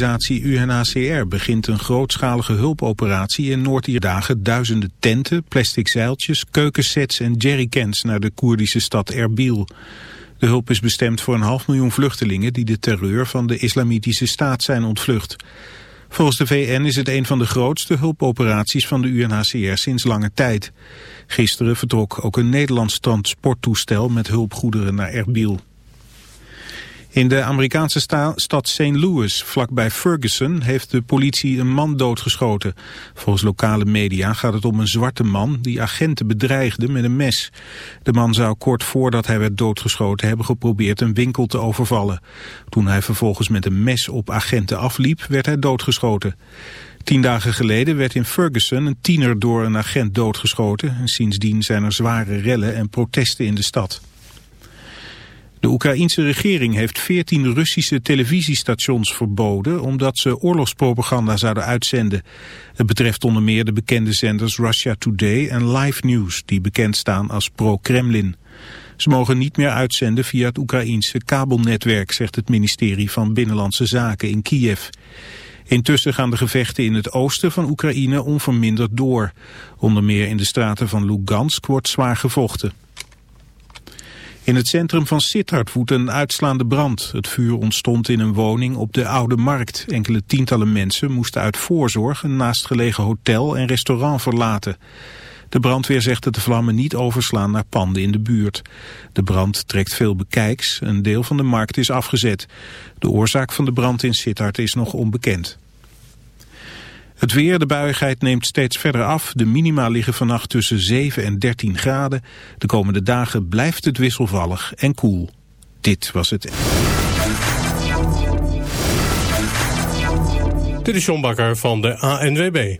organisatie UNHCR begint een grootschalige hulpoperatie in Noord-Ierdagen duizenden tenten, plastic zeiltjes, keukensets en jerrycans naar de Koerdische stad Erbil. De hulp is bestemd voor een half miljoen vluchtelingen die de terreur van de islamitische staat zijn ontvlucht. Volgens de VN is het een van de grootste hulpoperaties van de UNHCR sinds lange tijd. Gisteren vertrok ook een Nederlands transporttoestel met hulpgoederen naar Erbil. In de Amerikaanse stad St. Louis, vlakbij Ferguson, heeft de politie een man doodgeschoten. Volgens lokale media gaat het om een zwarte man die agenten bedreigde met een mes. De man zou kort voordat hij werd doodgeschoten hebben geprobeerd een winkel te overvallen. Toen hij vervolgens met een mes op agenten afliep, werd hij doodgeschoten. Tien dagen geleden werd in Ferguson een tiener door een agent doodgeschoten. En sindsdien zijn er zware rellen en protesten in de stad. De Oekraïense regering heeft 14 Russische televisiestations verboden omdat ze oorlogspropaganda zouden uitzenden. Het betreft onder meer de bekende zenders Russia Today en Live News die bekend staan als pro-Kremlin. Ze mogen niet meer uitzenden via het Oekraïense kabelnetwerk, zegt het ministerie van Binnenlandse Zaken in Kiev. Intussen gaan de gevechten in het oosten van Oekraïne onverminderd door. Onder meer in de straten van Lugansk wordt zwaar gevochten. In het centrum van Sittard woedt een uitslaande brand. Het vuur ontstond in een woning op de Oude Markt. Enkele tientallen mensen moesten uit voorzorg een naastgelegen hotel en restaurant verlaten. De brandweer zegt dat de vlammen niet overslaan naar panden in de buurt. De brand trekt veel bekijks. Een deel van de markt is afgezet. De oorzaak van de brand in Sittard is nog onbekend. Het weer, de buigheid neemt steeds verder af. De minima liggen vannacht tussen 7 en 13 graden. De komende dagen blijft het wisselvallig en koel. Dit was het. Dit is John Bakker van de ANWB.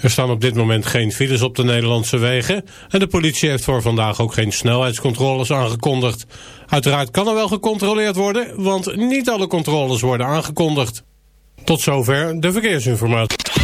Er staan op dit moment geen files op de Nederlandse wegen... en de politie heeft voor vandaag ook geen snelheidscontroles aangekondigd. Uiteraard kan er wel gecontroleerd worden... want niet alle controles worden aangekondigd. Tot zover de verkeersinformatie.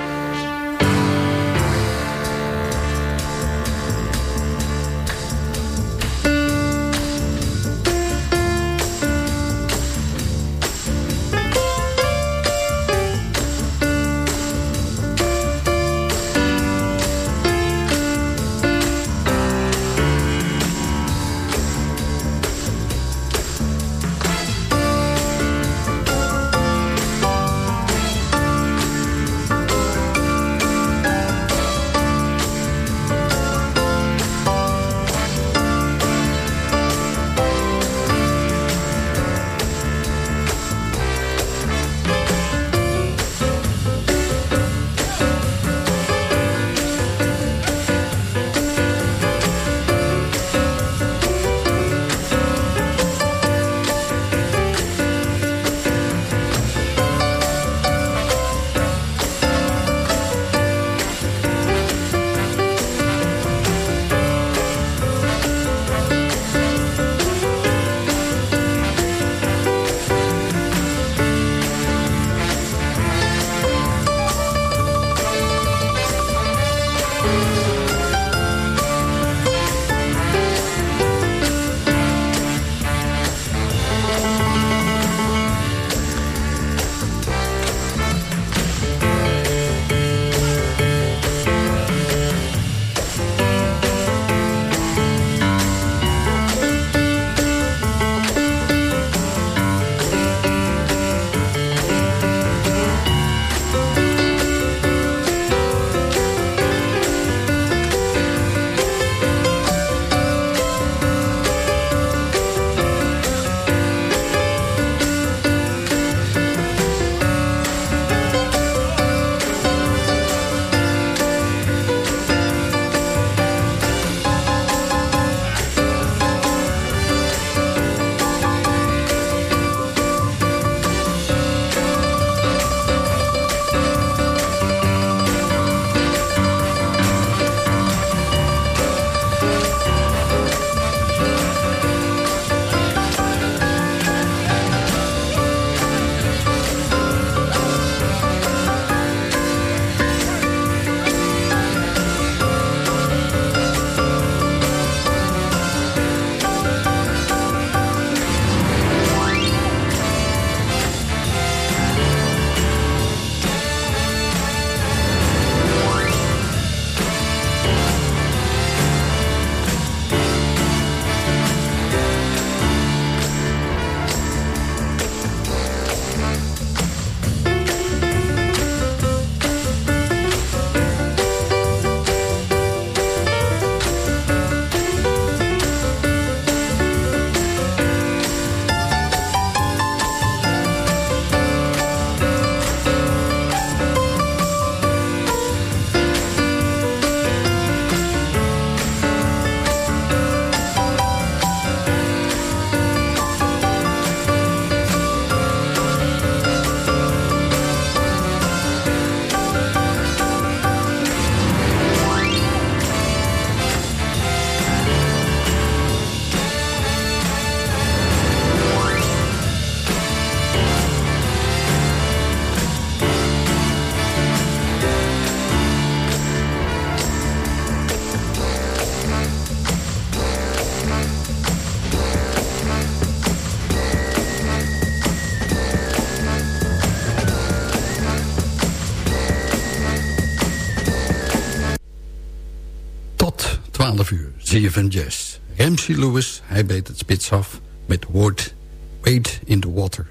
12 uur, van Jazz. Ramsey Lewis, hij beet het spits af met Word, Wade in the Water.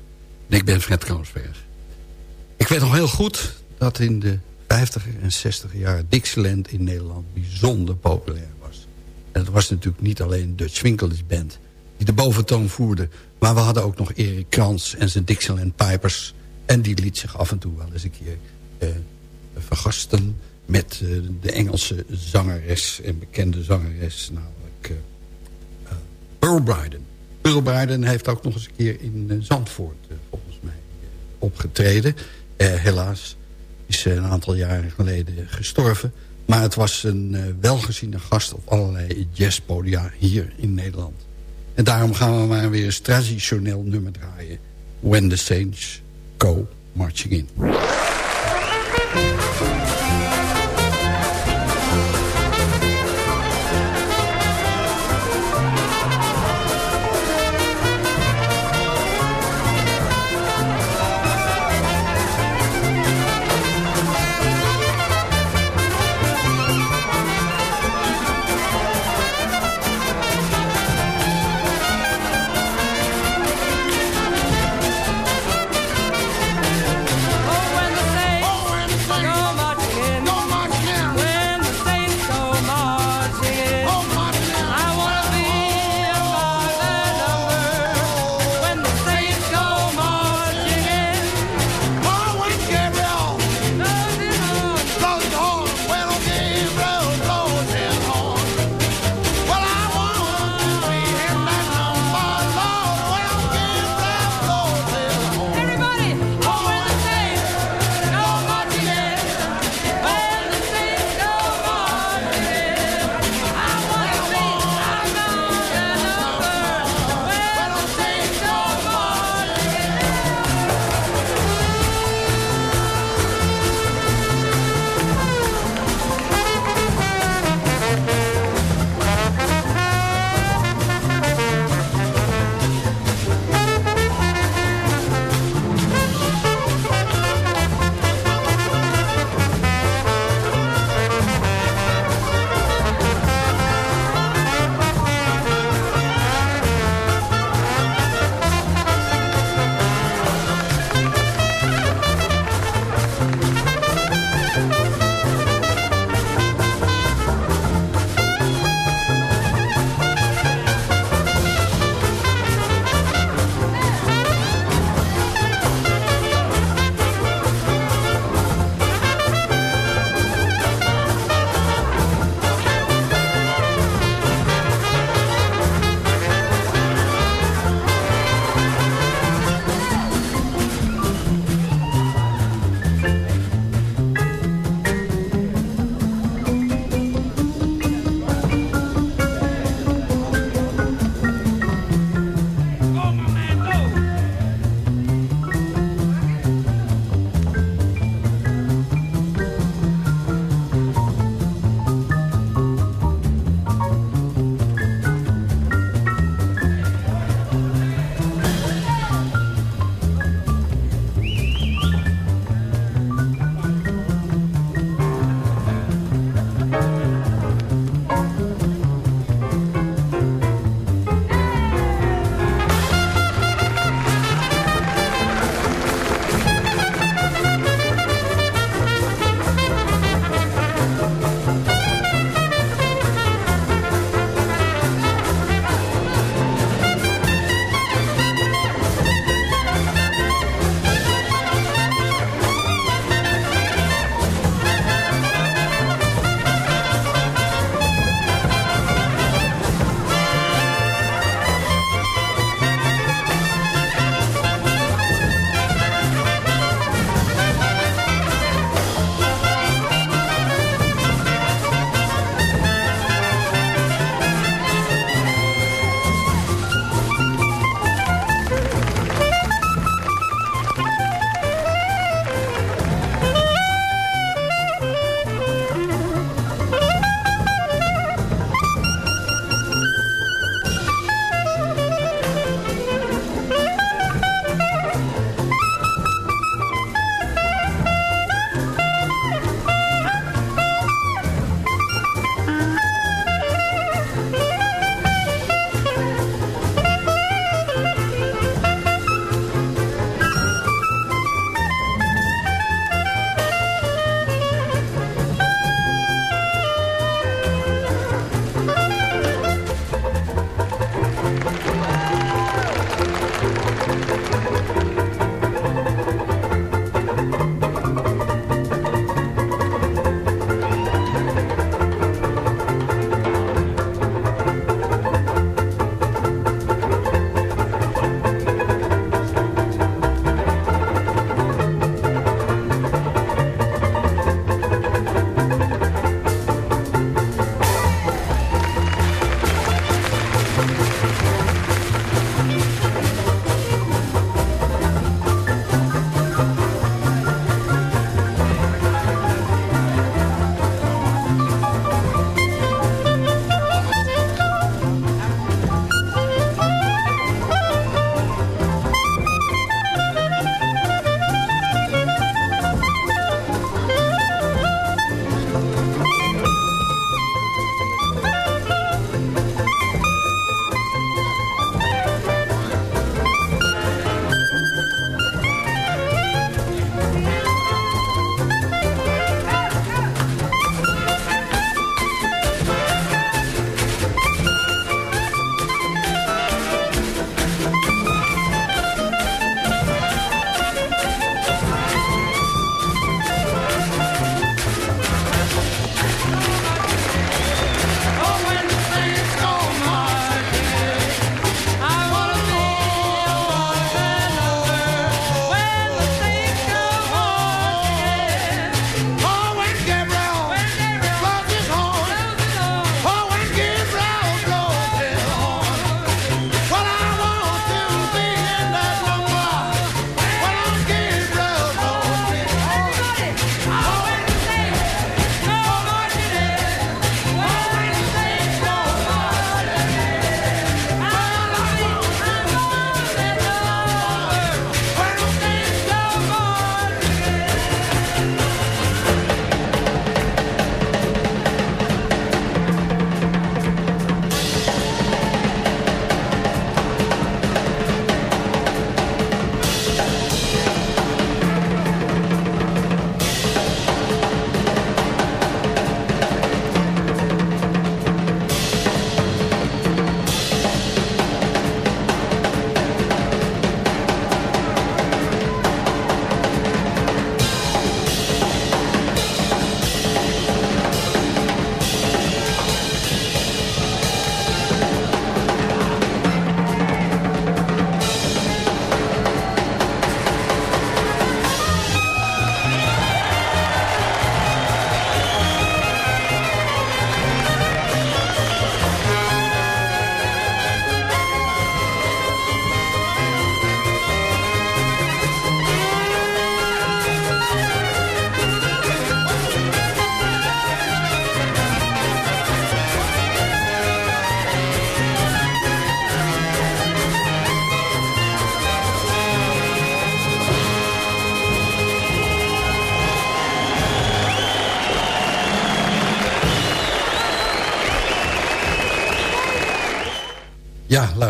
En ik ben Fred Kroonsberg. Ik weet nog heel goed dat in de 50er en 60er jaren Dixieland in Nederland bijzonder populair was. En het was natuurlijk niet alleen de Swinkelers Band die de boventoon voerde... maar we hadden ook nog Erik Krans en zijn Dixieland Pipers... en die liet zich af en toe wel eens een keer eh, vergasten met uh, de Engelse zangeres en bekende zangeres, namelijk uh, uh, Pearl Bryden. Pearl Bryden heeft ook nog eens een keer in Zandvoort volgens mij opgetreden. helaas is een aantal jaren geleden gestorven. Maar het was een welgeziene gast op allerlei jazzpodia hier in Nederland. En daarom gaan we maar weer een traditioneel nummer draaien. When the Saints Go Marching In.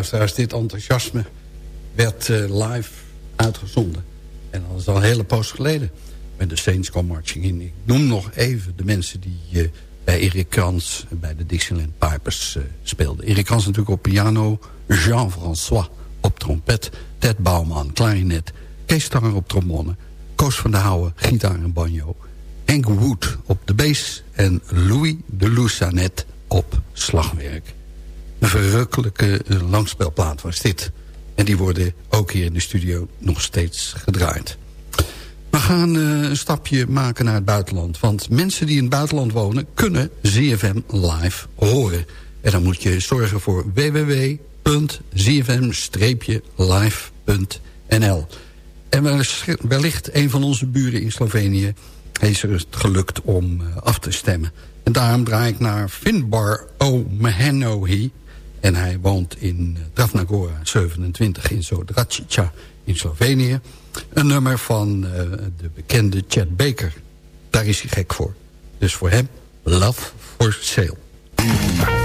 Luisteraars, dit enthousiasme werd uh, live uitgezonden. En dat is al een hele poos geleden. Met de Saints Come Marching In. Ik noem nog even de mensen die uh, bij Erik Kans... bij de Dixieland Pipers uh, speelden. Erik Kans natuurlijk op piano. Jean-François op trompet. Ted Bouwman, klarinet. Kees Tanger op trombone. Koos van der Houwen, gitaar en banjo. Hank Wood op de bass. En Louis de Loussanet op slagwerk. Verrukkelijke langspelplaat was dit. En die worden ook hier in de studio nog steeds gedraaid. We gaan uh, een stapje maken naar het buitenland. Want mensen die in het buitenland wonen... kunnen ZFM live horen. En dan moet je zorgen voor www.zfm-live.nl. En wellicht een van onze buren in Slovenië... is er het gelukt om uh, af te stemmen. En daarom draai ik naar Finbar O'Mahanohi... En hij woont in Dravnagora 27 in Zodracica in Slovenië. Een nummer van uh, de bekende Chad Baker. Daar is hij gek voor. Dus voor hem, Love for Sale.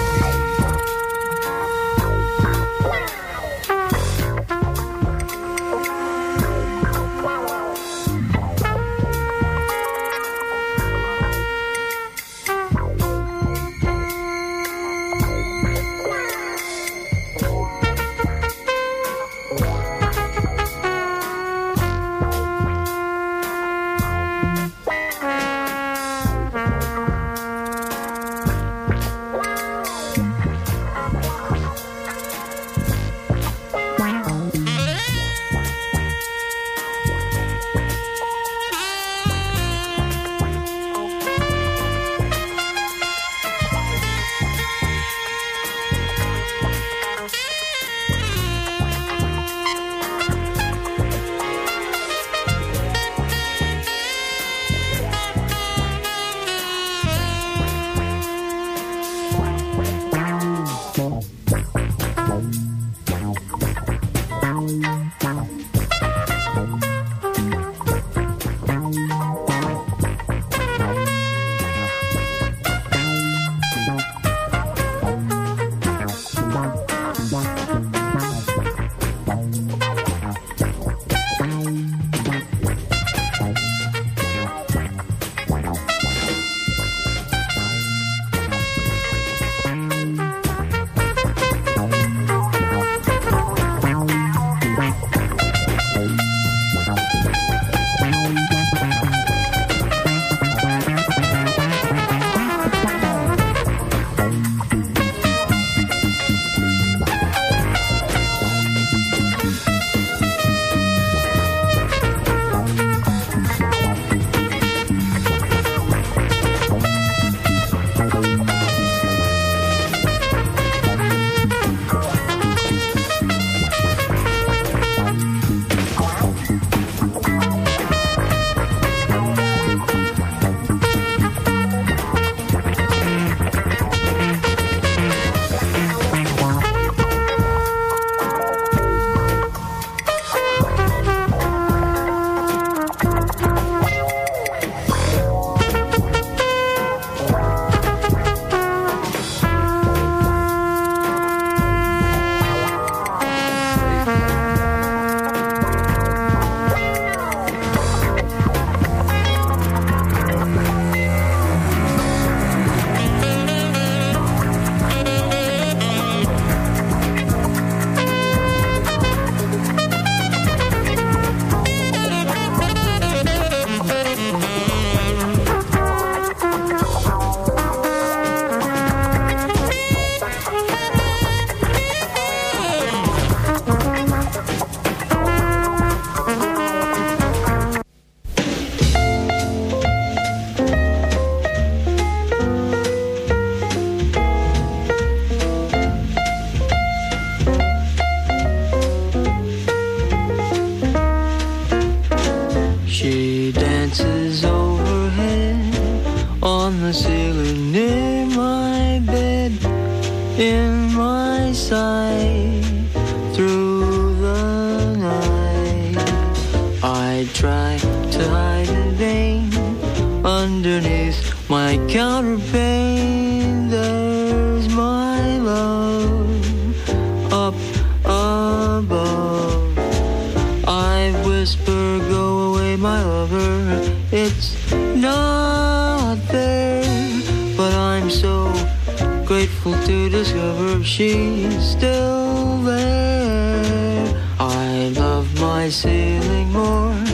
More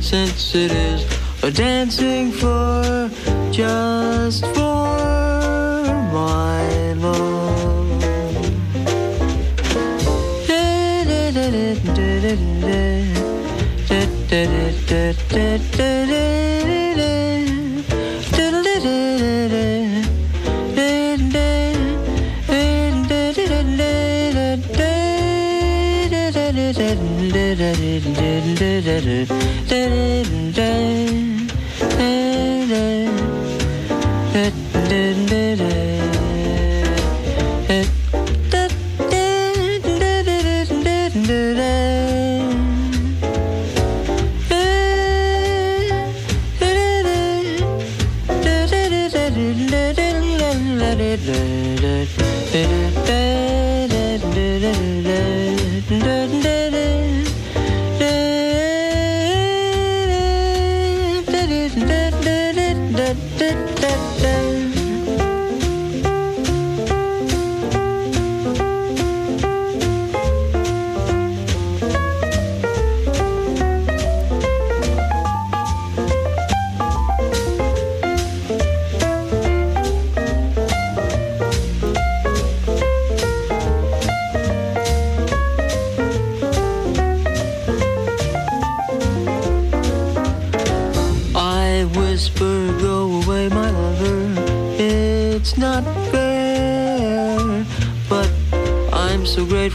since it is a dancing floor just for my love. and day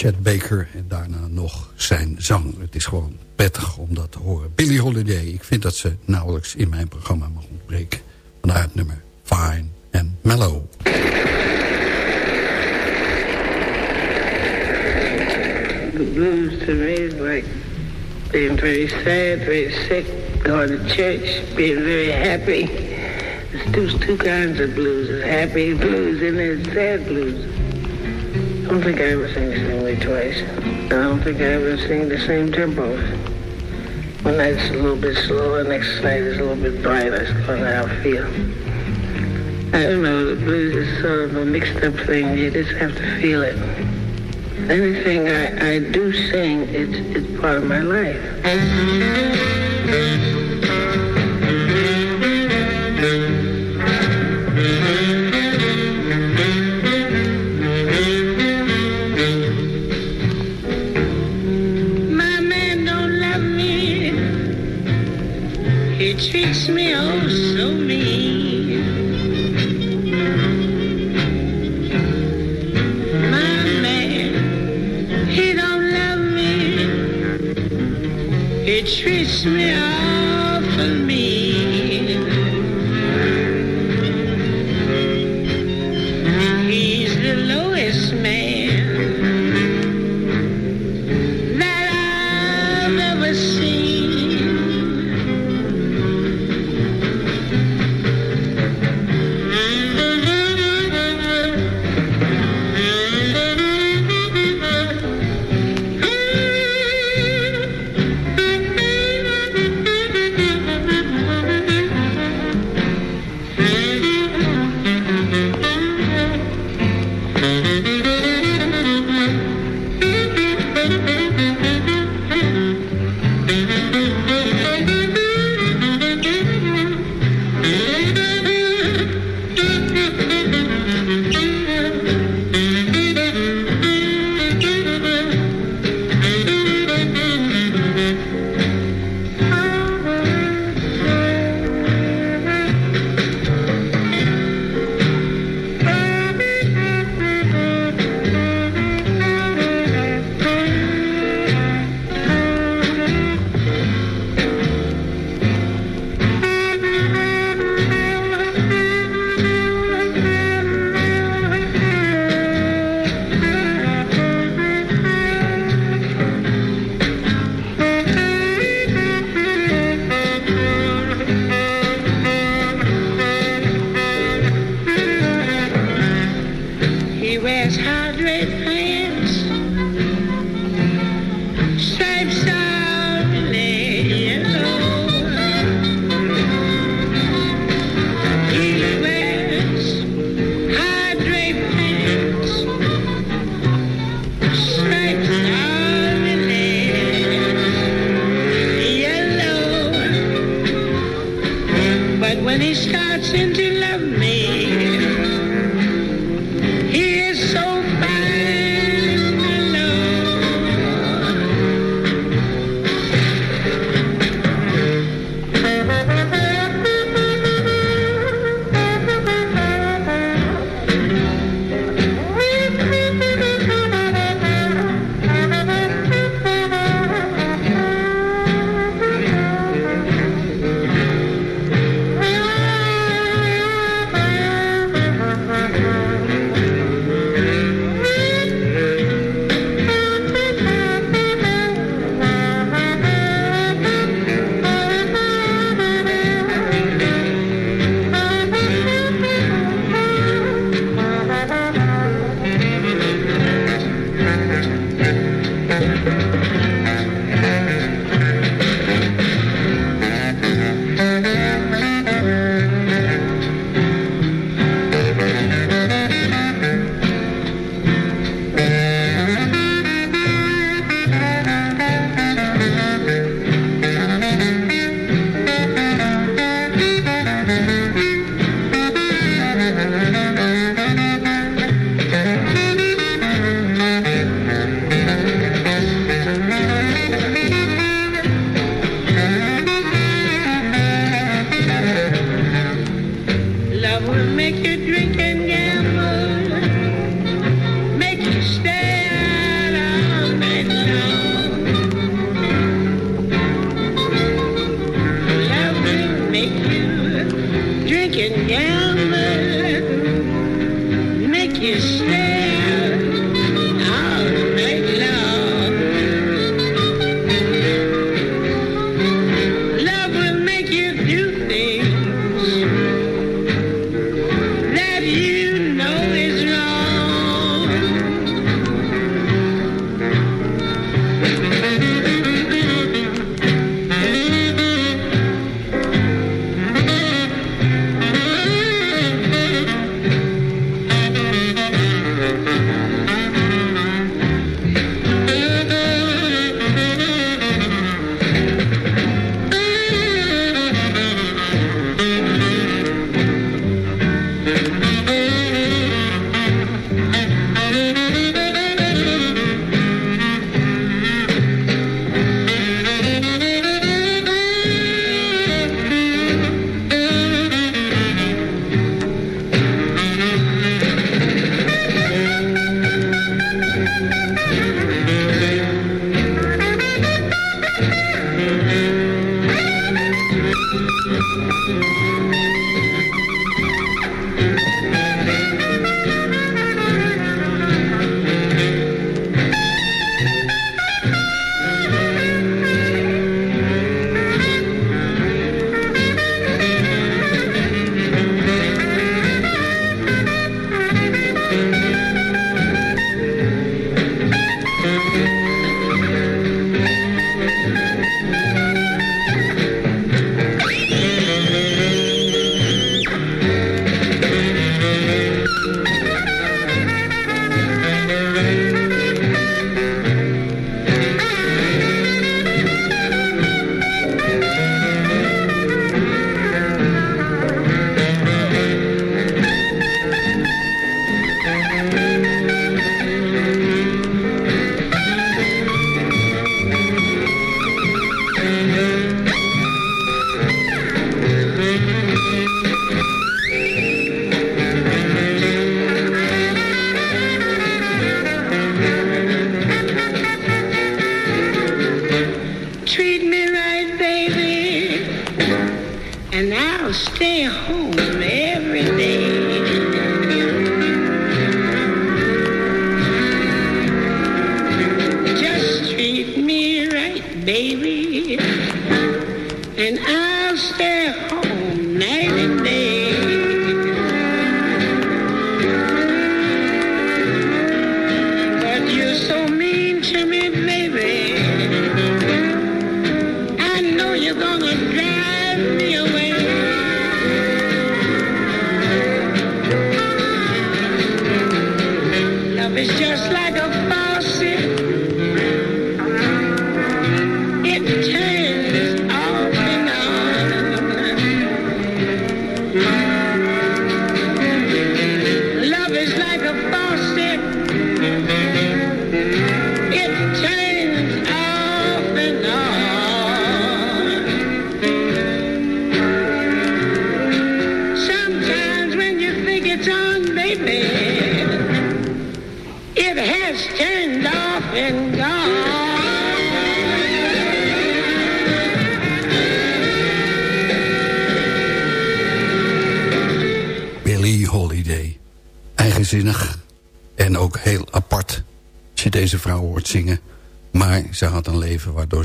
Chad Baker en daarna nog zijn zang. Het is gewoon prettig om dat te horen. Billie Holiday, ik vind dat ze nauwelijks in mijn programma mag ontbreken. Vandaar het nummer Fine and Mellow. The blues to me is like being very sad, very sick, going to church, being very happy. There's two, two kinds of blues. There's happy blues and there's sad blues. I don't think I ever same way twice. I don't think I ever sing the same tempo. One night's a little bit slower, next night is a little bit brighter. That's kind of how I feel. I don't know, the blues is sort of a mixed up thing. You just have to feel it. Anything I, I do sing, it's, it's part of my life. It treats me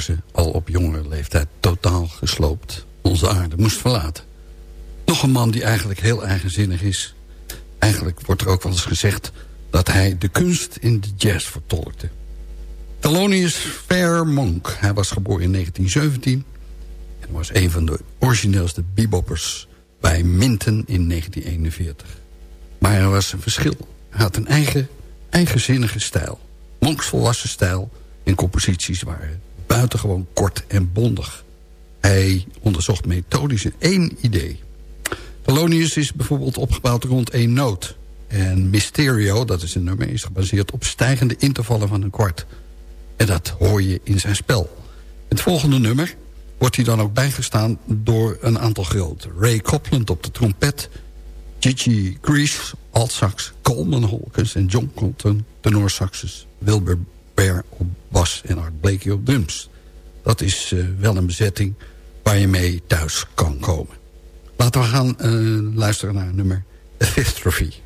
ze al op jongere leeftijd totaal gesloopt onze aarde moest verlaten. Nog een man die eigenlijk heel eigenzinnig is. Eigenlijk wordt er ook wel eens gezegd dat hij de kunst in de jazz vertolkte. Thelonious Fairmonk. Hij was geboren in 1917 en was een van de origineelste beboppers bij Minton in 1941. Maar er was een verschil. Hij had een eigen, eigenzinnige stijl. Monks volwassen stijl en composities waren buitengewoon kort en bondig. Hij onderzocht methodisch één idee. Thelonious is bijvoorbeeld opgebouwd rond één noot. En Mysterio, dat is een nummer, is gebaseerd op stijgende intervallen van een kwart. En dat hoor je in zijn spel. Het volgende nummer wordt hij dan ook bijgestaan door een aantal grote. Ray Copland op de trompet, Gigi Grease, altsax, Coleman Hawkins en John Colton, tenorsaxes, Wilbur Bear op bas en Art Blakey op drums. Dat is uh, wel een bezetting waar je mee thuis kan komen. Laten we gaan uh, luisteren naar nummer The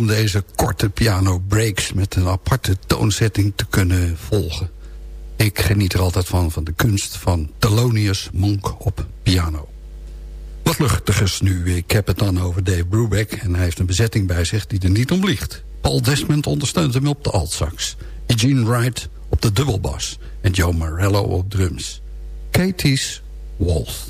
om deze korte piano breaks... met een aparte toonzetting te kunnen volgen. Ik geniet er altijd van, van de kunst van Thelonious Monk op piano. Wat luchtigers nu. Ik heb het dan over Dave Brubeck... en hij heeft een bezetting bij zich die er niet om liegt. Paul Desmond ondersteunt hem op de altsax. Eugene Wright op de dubbelbas. En Joe Morello op drums. Katie's Waltz.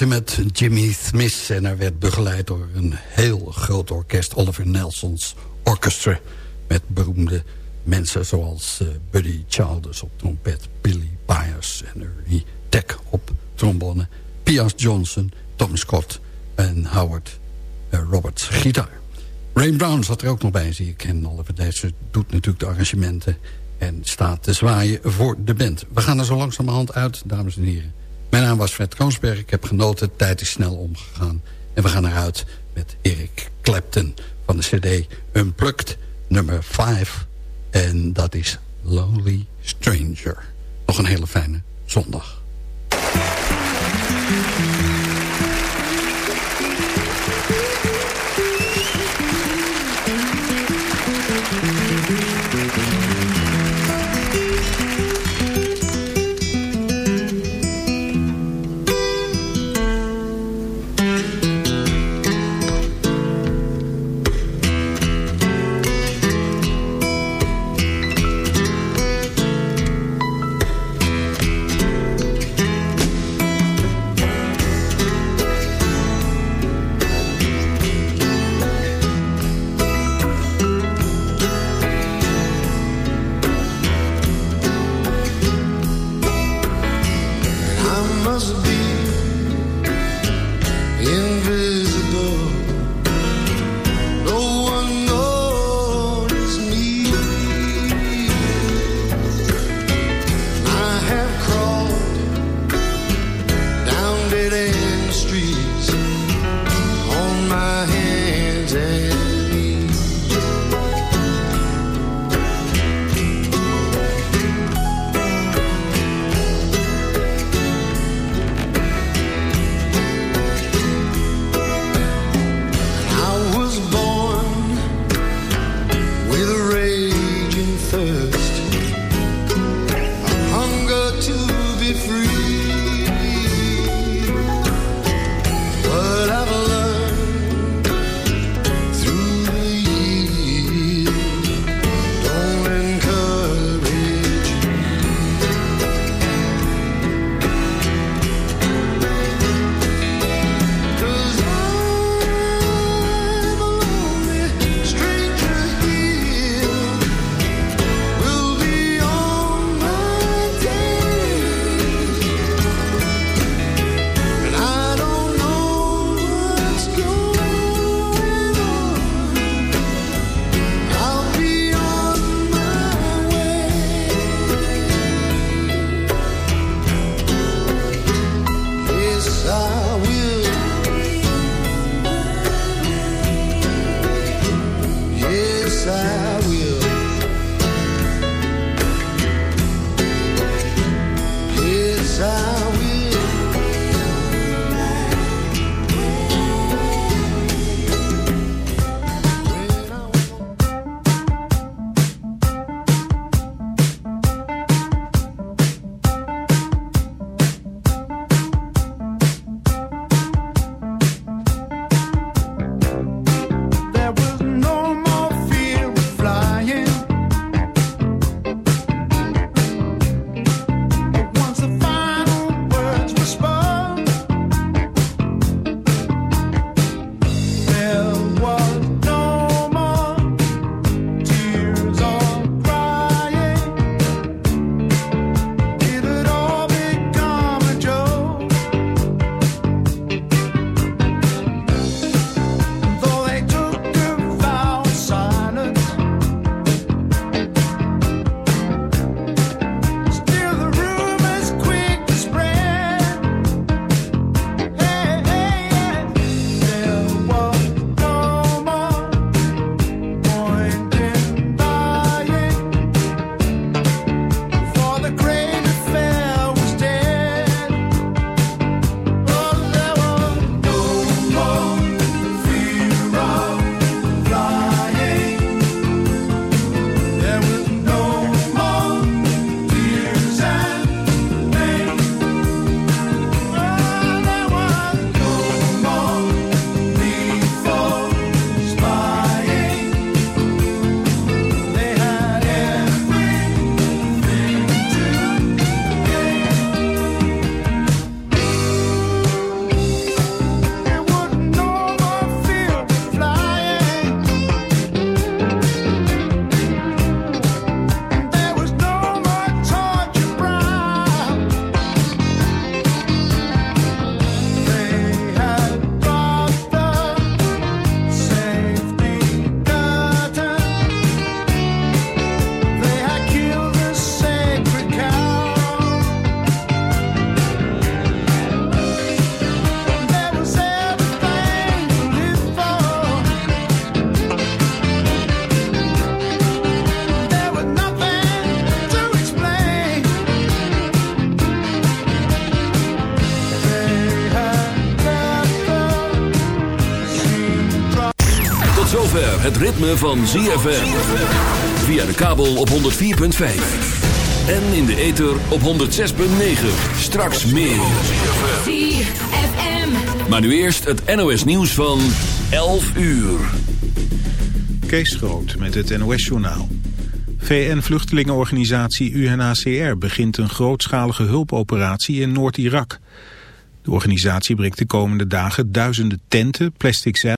Ultimate Jimmy Smith. En hij werd begeleid door een heel groot orkest. Oliver Nelson's Orchestra. Met beroemde mensen zoals uh, Buddy Childers op trompet. Billy Byers en Ernie Tech op trombone. Piers Johnson, Tom Scott en Howard uh, Roberts gitaar. Ray Brown zat er ook nog bij, zie ik. En Oliver Dijssel doet natuurlijk de arrangementen... en staat te zwaaien voor de band. We gaan er zo langzamerhand uit, dames en heren. Mijn naam was Fred Kroonsberg. Ik heb genoten. Tijd is snel omgegaan. En we gaan eruit met Eric Clapton van de cd Unplugged nummer 5. En dat is Lonely Stranger. Nog een hele fijne zondag. Ritme van ZFM. Via de kabel op 104.5. En in de ether op 106.9. Straks meer. Maar nu eerst het NOS nieuws van 11 uur. Kees Groot met het NOS-journaal. VN-vluchtelingenorganisatie UNHCR begint een grootschalige hulpoperatie in Noord-Irak. De organisatie brengt de komende dagen duizenden tenten, plastic zeil